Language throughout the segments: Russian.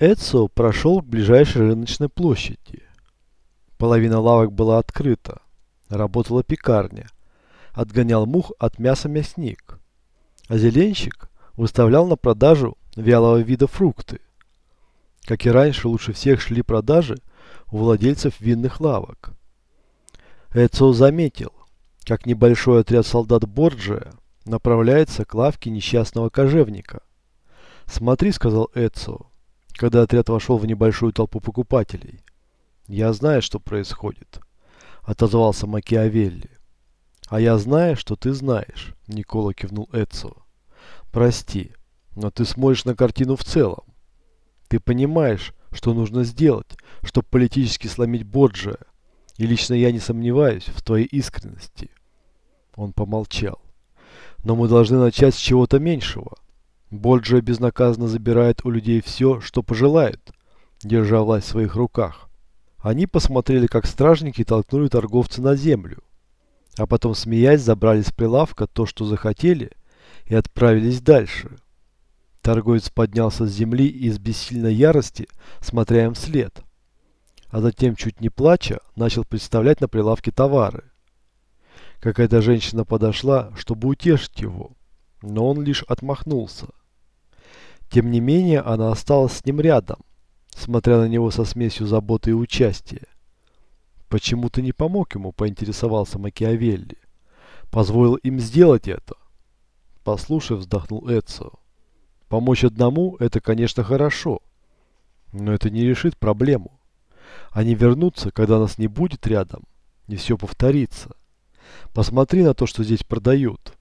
Эдсо прошел к ближайшей рыночной площади. Половина лавок была открыта. Работала пекарня. Отгонял мух от мяса мясник. А зеленщик выставлял на продажу вялого вида фрукты. Как и раньше, лучше всех шли продажи у владельцев винных лавок. Эдсо заметил, как небольшой отряд солдат Борджия направляется к лавке несчастного кожевника. «Смотри», — сказал Эдсо, когда отряд вошел в небольшую толпу покупателей. «Я знаю, что происходит», — отозвался Макиавелли. «А я знаю, что ты знаешь», — Никола кивнул Эдсо. «Прости, но ты смотришь на картину в целом. Ты понимаешь, что нужно сделать, чтобы политически сломить Боджия, и лично я не сомневаюсь в твоей искренности». Он помолчал. «Но мы должны начать с чего-то меньшего. Боджия безнаказанно забирает у людей все, что пожелает, держа власть в своих руках. Они посмотрели, как стражники толкнули торговца на землю, а потом, смеясь, забрали с прилавка то, что захотели, и отправились дальше. Торговец поднялся с земли и с бессильной ярости, смотря им вслед, а затем, чуть не плача, начал представлять на прилавке товары. Какая-то женщина подошла, чтобы утешить его, но он лишь отмахнулся. Тем не менее, она осталась с ним рядом, смотря на него со смесью заботы и участия. «Почему ты не помог ему?» – поинтересовался Макиавелли. «Позволил им сделать это». «Послушай», – вздохнул Эцио. «Помочь одному – это, конечно, хорошо, но это не решит проблему. Они вернутся, когда нас не будет рядом, и все повторится. Посмотри на то, что здесь продают.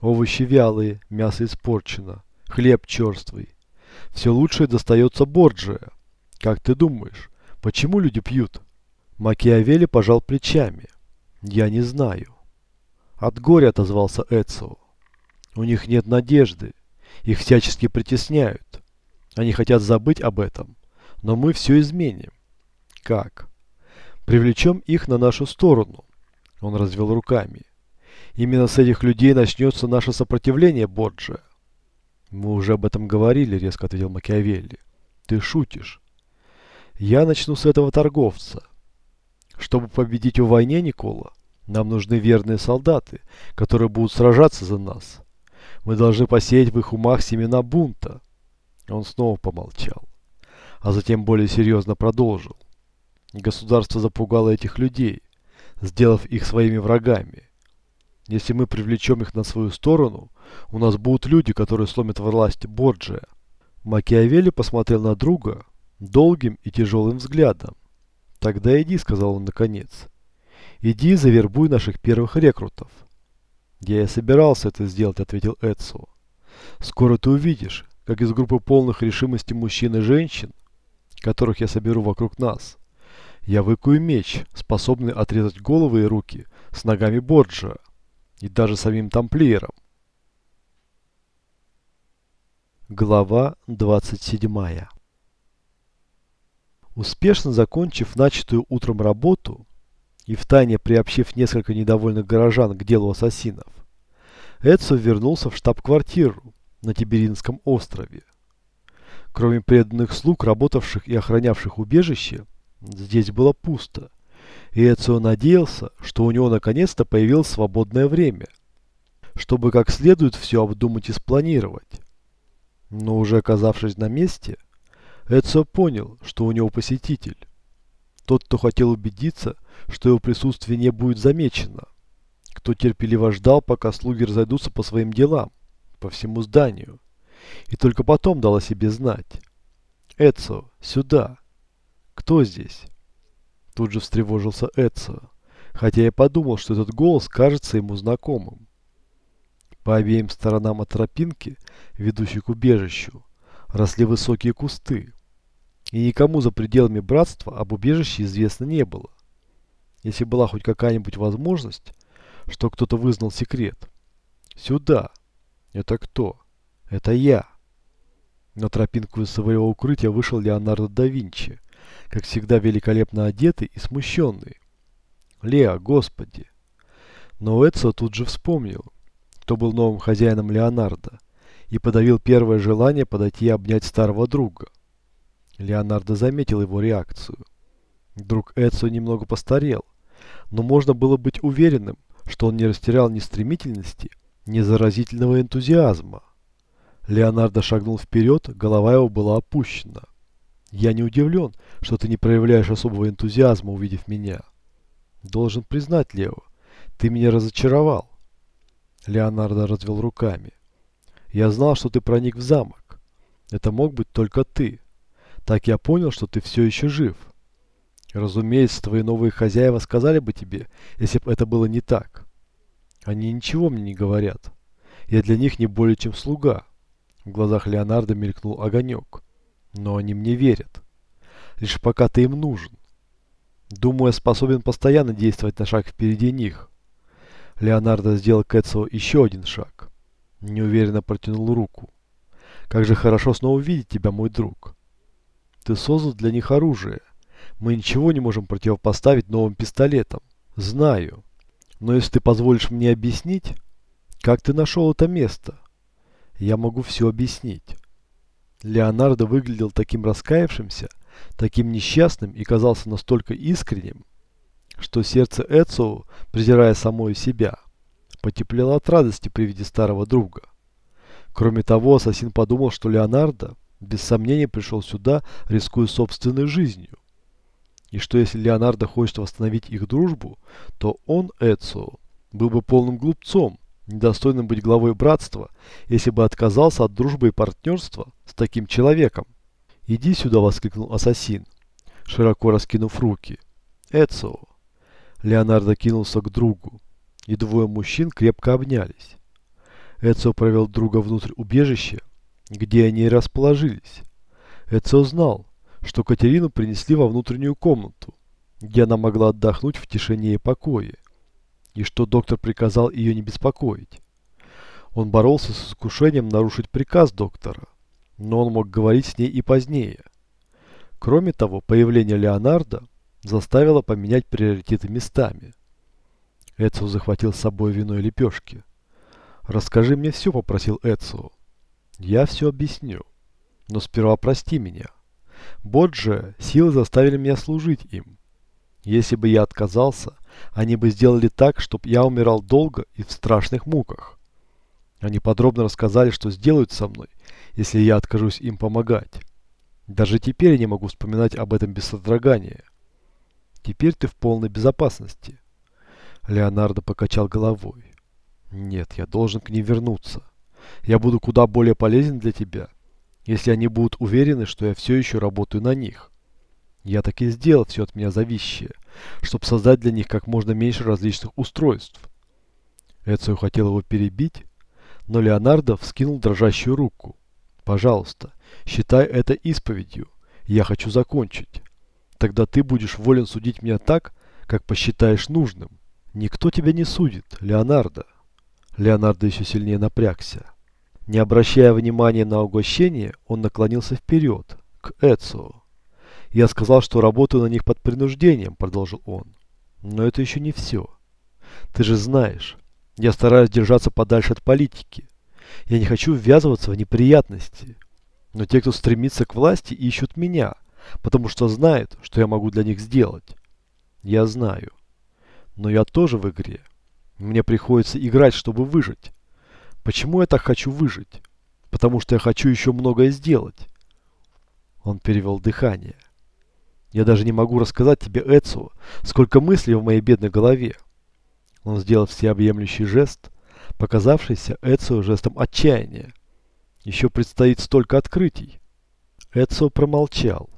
Овощи вялые, мясо испорчено, хлеб черствый. Все лучшее достается Борджия. Как ты думаешь, почему люди пьют? Макиавелли пожал плечами. Я не знаю. От горя отозвался Эцио. У них нет надежды. Их всячески притесняют. Они хотят забыть об этом. Но мы все изменим. Как? Привлечем их на нашу сторону. Он развел руками. Именно с этих людей начнется наше сопротивление, Борджия. Мы уже об этом говорили, резко ответил Макиавелли. Ты шутишь. Я начну с этого торговца. Чтобы победить в войне, Никола, нам нужны верные солдаты, которые будут сражаться за нас. Мы должны посеять в их умах семена бунта. Он снова помолчал, а затем более серьезно продолжил. Государство запугало этих людей, сделав их своими врагами. Если мы привлечем их на свою сторону, у нас будут люди, которые сломят власть Борджия. Макиавелли посмотрел на друга долгим и тяжелым взглядом. «Тогда иди», — сказал он наконец. «Иди завербуй наших первых рекрутов». «Я и собирался это сделать», — ответил Эдсо. «Скоро ты увидишь, как из группы полных решимости мужчин и женщин, которых я соберу вокруг нас, я выкую меч, способный отрезать головы и руки с ногами Борджа и даже самим тамплиером. Глава 27 Успешно закончив начатую утром работу и втайне приобщив несколько недовольных горожан к делу ассасинов, Эдсо вернулся в штаб-квартиру на Тиберинском острове. Кроме преданных слуг, работавших и охранявших убежище, Здесь было пусто, и Эцио надеялся, что у него наконец-то появилось свободное время, чтобы как следует все обдумать и спланировать. Но уже оказавшись на месте, Эцио понял, что у него посетитель. Тот, кто хотел убедиться, что его присутствие не будет замечено. Кто терпеливо ждал, пока слуги разойдутся по своим делам, по всему зданию. И только потом дал о себе знать. «Эцио, сюда!» «Кто здесь?» Тут же встревожился Эдсо, хотя я подумал, что этот голос кажется ему знакомым. По обеим сторонам от тропинки, ведущей к убежищу, росли высокие кусты. И никому за пределами братства об убежище известно не было. Если была хоть какая-нибудь возможность, что кто-то вызнал секрет. Сюда. Это кто? Это я. На тропинку из своего укрытия вышел Леонардо да Винчи как всегда великолепно одетый и смущенный. Лео, господи! Но Эдсо тут же вспомнил, кто был новым хозяином Леонардо, и подавил первое желание подойти и обнять старого друга. Леонардо заметил его реакцию. Друг Эдсо немного постарел, но можно было быть уверенным, что он не растерял ни стремительности, ни заразительного энтузиазма. Леонардо шагнул вперед, голова его была опущена. «Я не удивлен, что ты не проявляешь особого энтузиазма, увидев меня. Должен признать, Лео, ты меня разочаровал». Леонардо развел руками. «Я знал, что ты проник в замок. Это мог быть только ты. Так я понял, что ты все еще жив. Разумеется, твои новые хозяева сказали бы тебе, если бы это было не так. Они ничего мне не говорят. Я для них не более чем слуга. В глазах Леонардо мелькнул огонек. Но они мне верят. Лишь пока ты им нужен. Думаю, я способен постоянно действовать на шаг впереди них. Леонардо сделал к Эцио еще один шаг. Неуверенно протянул руку. Как же хорошо снова видеть тебя, мой друг. Ты создал для них оружие. Мы ничего не можем противопоставить новым пистолетам. Знаю. Но если ты позволишь мне объяснить, как ты нашел это место, я могу все объяснить. Леонардо выглядел таким раскаявшимся, таким несчастным и казался настолько искренним, что сердце Эцио, презирая самое себя, потеплело от радости при виде старого друга. Кроме того, ассасин подумал, что Леонардо без сомнения пришел сюда, рискуя собственной жизнью. И что если Леонардо хочет восстановить их дружбу, то он, Эцио, был бы полным глупцом, недостойным быть главой братства, если бы отказался от дружбы и партнерства с таким человеком. «Иди сюда!» – воскликнул ассасин, широко раскинув руки. «Эцио!» Леонардо кинулся к другу, и двое мужчин крепко обнялись. Эцио провел друга внутрь убежища, где они и расположились. Эцио знал, что Катерину принесли во внутреннюю комнату, где она могла отдохнуть в тишине и покое, и что доктор приказал ее не беспокоить. Он боролся с искушением нарушить приказ доктора, но он мог говорить с ней и позднее. Кроме того, появление Леонардо заставило поменять приоритеты местами. Эцио захватил с собой вино и лепешки. «Расскажи мне все», — попросил Эцио. «Я все объясню. Но сперва прости меня». Боджи силы заставили меня служить им. Если бы я отказался, они бы сделали так, чтобы я умирал долго и в страшных муках. Они подробно рассказали, что сделают со мной, если я откажусь им помогать. Даже теперь я не могу вспоминать об этом без содрогания. Теперь ты в полной безопасности. Леонардо покачал головой. Нет, я должен к ним вернуться. Я буду куда более полезен для тебя, если они будут уверены, что я все еще работаю на них. Я так и сделал все от меня зависящее, чтобы создать для них как можно меньше различных устройств. Эцио хотел его перебить, но Леонардо вскинул дрожащую руку. «Пожалуйста, считай это исповедью. Я хочу закончить. Тогда ты будешь волен судить меня так, как посчитаешь нужным. Никто тебя не судит, Леонардо». Леонардо еще сильнее напрягся. Не обращая внимания на угощение, он наклонился вперед, к Эцио. «Я сказал, что работаю на них под принуждением», — продолжил он. «Но это еще не все. Ты же знаешь, я стараюсь держаться подальше от политики. Я не хочу ввязываться в неприятности. Но те, кто стремится к власти, ищут меня, потому что знают, что я могу для них сделать. Я знаю. Но я тоже в игре. Мне приходится играть, чтобы выжить. Почему я так хочу выжить? Потому что я хочу еще многое сделать. Он перевел дыхание. Я даже не могу рассказать тебе, Эцио, сколько мыслей в моей бедной голове. Он сделал всеобъемлющий жест, показавшийся Эцио жестом отчаяния. Еще предстоит столько открытий. Эцио промолчал.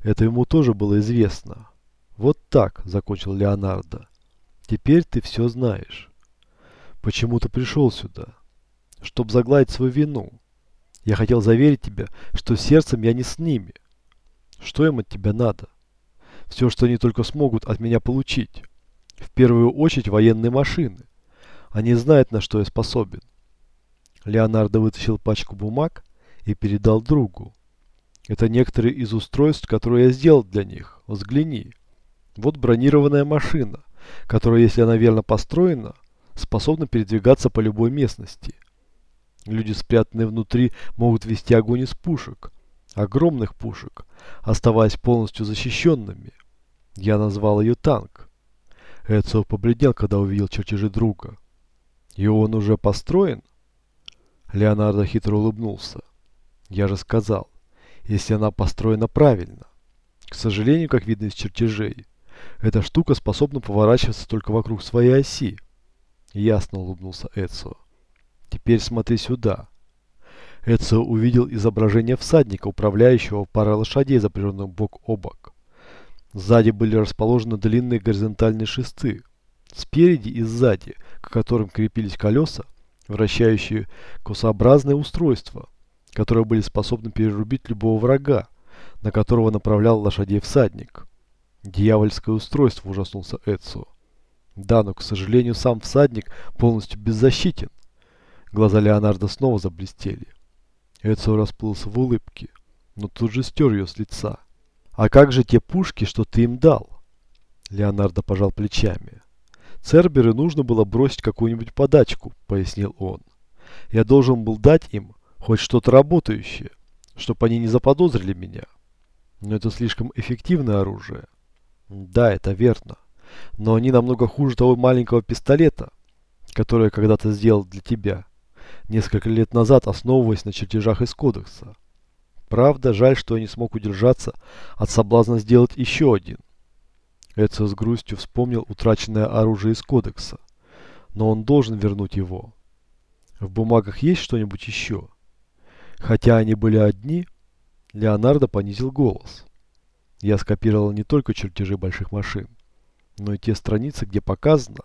Это ему тоже было известно. Вот так, закончил Леонардо. Теперь ты все знаешь. Почему ты пришел сюда? чтобы загладить свою вину. Я хотел заверить тебя, что сердцем я не с ними. Что им от тебя надо? Все, что они только смогут от меня получить. В первую очередь военные машины. Они знают, на что я способен. Леонардо вытащил пачку бумаг и передал другу. Это некоторые из устройств, которые я сделал для них. Взгляни. Вот бронированная машина, которая, если она верно построена, способна передвигаться по любой местности. Люди, спрятанные внутри, могут вести огонь из пушек. Огромных пушек, оставаясь полностью защищенными. Я назвал ее танк. Эцио побледнел, когда увидел чертежи друга. И он уже построен? Леонардо хитро улыбнулся. Я же сказал, если она построена правильно. К сожалению, как видно из чертежей, эта штука способна поворачиваться только вокруг своей оси. Ясно улыбнулся Эцио. Теперь смотри сюда. Эцио увидел изображение всадника, управляющего парой лошадей, запряженных бок о бок. Сзади были расположены длинные горизонтальные шесты. Спереди и сзади, к которым крепились колеса, вращающие косообразное устройство, которые были способны перерубить любого врага, на которого направлял лошадей всадник. Дьявольское устройство, ужаснулся Эцио. Да, но, к сожалению, сам всадник полностью беззащитен. Глаза Леонардо снова заблестели. Эцио расплылся в улыбке, но тут же стер ее с лица. «А как же те пушки, что ты им дал?» Леонардо пожал плечами. «Церберы нужно было бросить какую-нибудь подачку», — пояснил он. «Я должен был дать им хоть что-то работающее, чтобы они не заподозрили меня. Но это слишком эффективное оружие». «Да, это верно. Но они намного хуже того маленького пистолета, который я когда-то сделал для тебя» несколько лет назад, основываясь на чертежах из кодекса. Правда, жаль, что я не смог удержаться от соблазна сделать еще один. Эдсо с грустью вспомнил утраченное оружие из кодекса, но он должен вернуть его. В бумагах есть что-нибудь еще? Хотя они были одни, Леонардо понизил голос. Я скопировал не только чертежи больших машин, но и те страницы, где показано,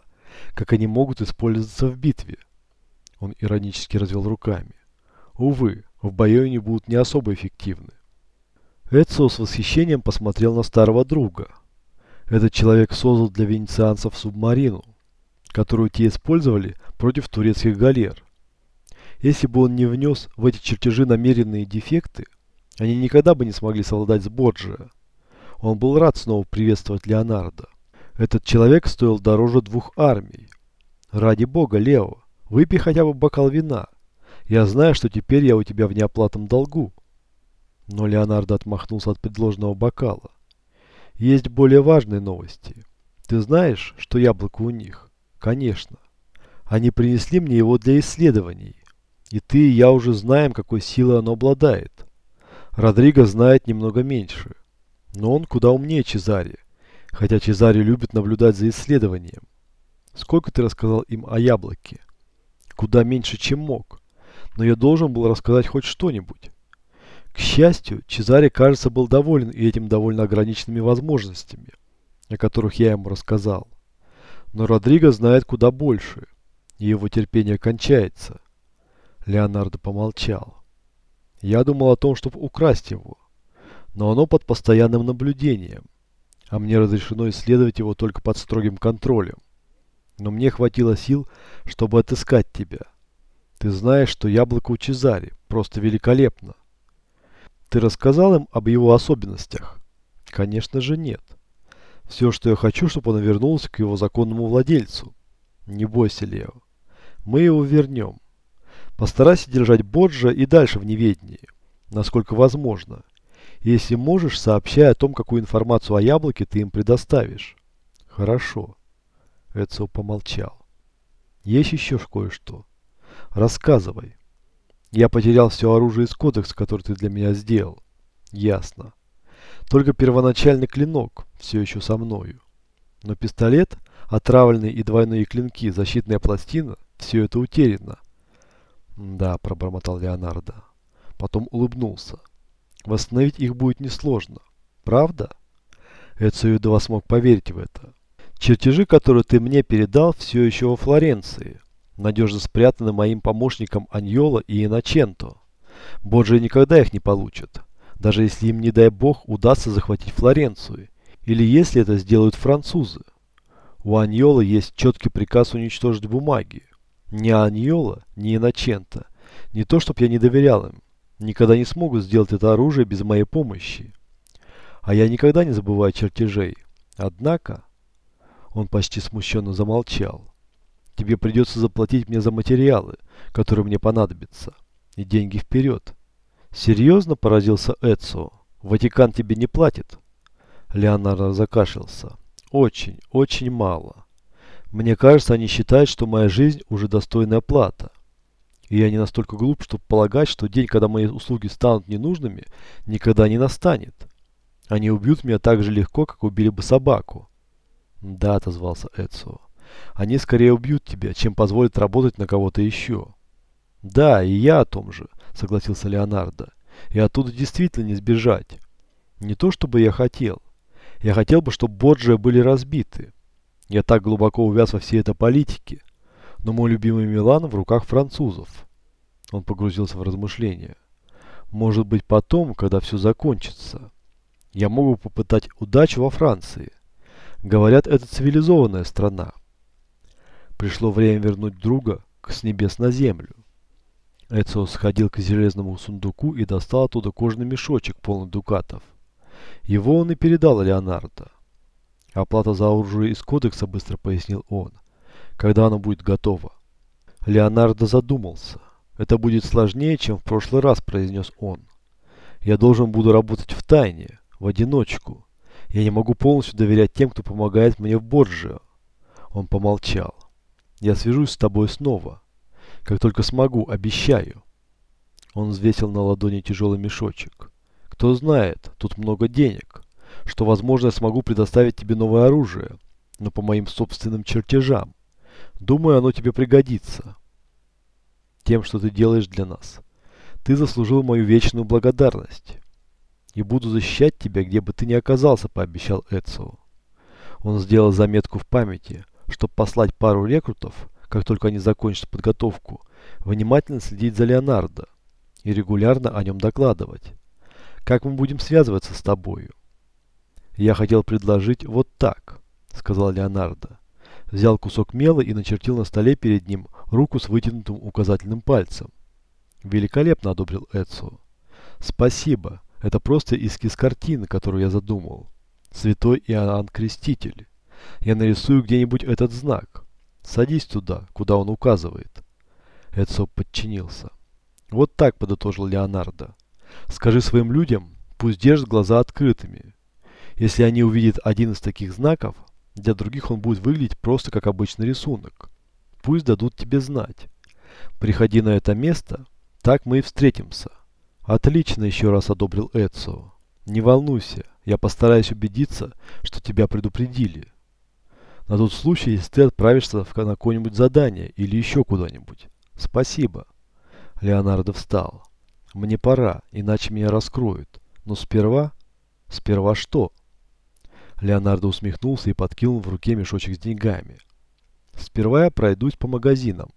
как они могут использоваться в битве. Он иронически развел руками. Увы, в бою они будут не особо эффективны. Эцио с восхищением посмотрел на старого друга. Этот человек создал для венецианцев субмарину, которую те использовали против турецких галер. Если бы он не внес в эти чертежи намеренные дефекты, они никогда бы не смогли совладать с Борджиа. Он был рад снова приветствовать Леонардо. Этот человек стоил дороже двух армий. Ради бога, Лео, Выпей хотя бы бокал вина. Я знаю, что теперь я у тебя в неоплатном долгу. Но Леонардо отмахнулся от предложенного бокала. Есть более важные новости. Ты знаешь, что яблоко у них? Конечно. Они принесли мне его для исследований. И ты и я уже знаем, какой силой оно обладает. Родриго знает немного меньше. Но он куда умнее Чезари. Хотя Чезари любит наблюдать за исследованием. Сколько ты рассказал им о яблоке? Куда меньше, чем мог. Но я должен был рассказать хоть что-нибудь. К счастью, Чезаре, кажется, был доволен и этим довольно ограниченными возможностями, о которых я ему рассказал. Но Родриго знает куда больше, и его терпение кончается. Леонардо помолчал. Я думал о том, чтобы украсть его, но оно под постоянным наблюдением, а мне разрешено исследовать его только под строгим контролем. Но мне хватило сил, чтобы отыскать тебя. Ты знаешь, что яблоко у Чезари просто великолепно. Ты рассказал им об его особенностях? Конечно же нет. Все, что я хочу, чтобы он вернулся к его законному владельцу. Не бойся, Лео. Мы его вернем. Постарайся держать Боджа и дальше в неведении, насколько возможно. Если можешь, сообщай о том, какую информацию о яблоке ты им предоставишь. Хорошо. Эцио помолчал. Есть еще кое-что? Рассказывай. Я потерял все оружие из кодекса, который ты для меня сделал. Ясно. Только первоначальный клинок все еще со мною. Но пистолет, отравленный и двойные клинки, защитная пластина, все это утеряно. Да, пробормотал Леонардо. Потом улыбнулся. Восстановить их будет несложно. Правда? Эцио едва смог поверить в это. Чертежи, которые ты мне передал, все еще во Флоренции, надежно спрятаны моим помощником Аньоло и Иначенто. Боджи никогда их не получат, даже если им, не дай бог, удастся захватить Флоренцию, или если это сделают французы. У Аньола есть четкий приказ уничтожить бумаги. Ни Аньола, ни Иначенто. Не то, чтобы я не доверял им. Никогда не смогут сделать это оружие без моей помощи. А я никогда не забываю чертежей. Однако... Он почти смущенно замолчал. Тебе придется заплатить мне за материалы, которые мне понадобятся. И деньги вперед. Серьезно поразился Эцио. Ватикан тебе не платит? Леонардо закашлялся. Очень, очень мало. Мне кажется, они считают, что моя жизнь уже достойная плата. И я не настолько глуп, чтобы полагать, что день, когда мои услуги станут ненужными, никогда не настанет. Они убьют меня так же легко, как убили бы собаку. Да, отозвался Эцио. Они скорее убьют тебя, чем позволят работать на кого-то еще. Да, и я о том же, согласился Леонардо. И оттуда действительно не сбежать. Не то, чтобы я хотел. Я хотел бы, чтобы Борджиа были разбиты. Я так глубоко увяз во всей этой политике. Но мой любимый Милан в руках французов. Он погрузился в размышления. Может быть потом, когда все закончится. Я могу попытать удачу во Франции. Говорят, это цивилизованная страна. Пришло время вернуть друга с небес на землю. Эцио сходил к железному сундуку и достал оттуда кожаный мешочек, полный дукатов. Его он и передал Леонардо. Оплата за оружие из кодекса, быстро пояснил он. Когда оно будет готово? Леонардо задумался. Это будет сложнее, чем в прошлый раз, произнес он. Я должен буду работать в тайне, в одиночку. Я не могу полностью доверять тем, кто помогает мне в Борджио. Он помолчал. Я свяжусь с тобой снова. Как только смогу, обещаю. Он взвесил на ладони тяжелый мешочек. Кто знает, тут много денег, что, возможно, я смогу предоставить тебе новое оружие, но по моим собственным чертежам. Думаю, оно тебе пригодится. Тем, что ты делаешь для нас. Ты заслужил мою вечную благодарность и буду защищать тебя, где бы ты ни оказался», – пообещал Эцио. Он сделал заметку в памяти, чтобы послать пару рекрутов, как только они закончат подготовку, внимательно следить за Леонардо и регулярно о нем докладывать. «Как мы будем связываться с тобою?» «Я хотел предложить вот так», – сказал Леонардо. Взял кусок мела и начертил на столе перед ним руку с вытянутым указательным пальцем. «Великолепно», – одобрил Эцио. «Спасибо. Это просто эскиз картины, которую я задумал. Святой Иоанн Креститель. Я нарисую где-нибудь этот знак. Садись туда, куда он указывает. Эдсо подчинился. Вот так подытожил Леонардо. Скажи своим людям, пусть держат глаза открытыми. Если они увидят один из таких знаков, для других он будет выглядеть просто как обычный рисунок. Пусть дадут тебе знать. Приходи на это место, так мы и встретимся. Отлично, еще раз одобрил Эцио. Не волнуйся, я постараюсь убедиться, что тебя предупредили. На тот случай, если ты отправишься в какое-нибудь задание или еще куда-нибудь. Спасибо. Леонардо встал. Мне пора, иначе меня раскроют. Но сперва... Сперва что? Леонардо усмехнулся и подкинул в руке мешочек с деньгами. Сперва я пройдусь по магазинам.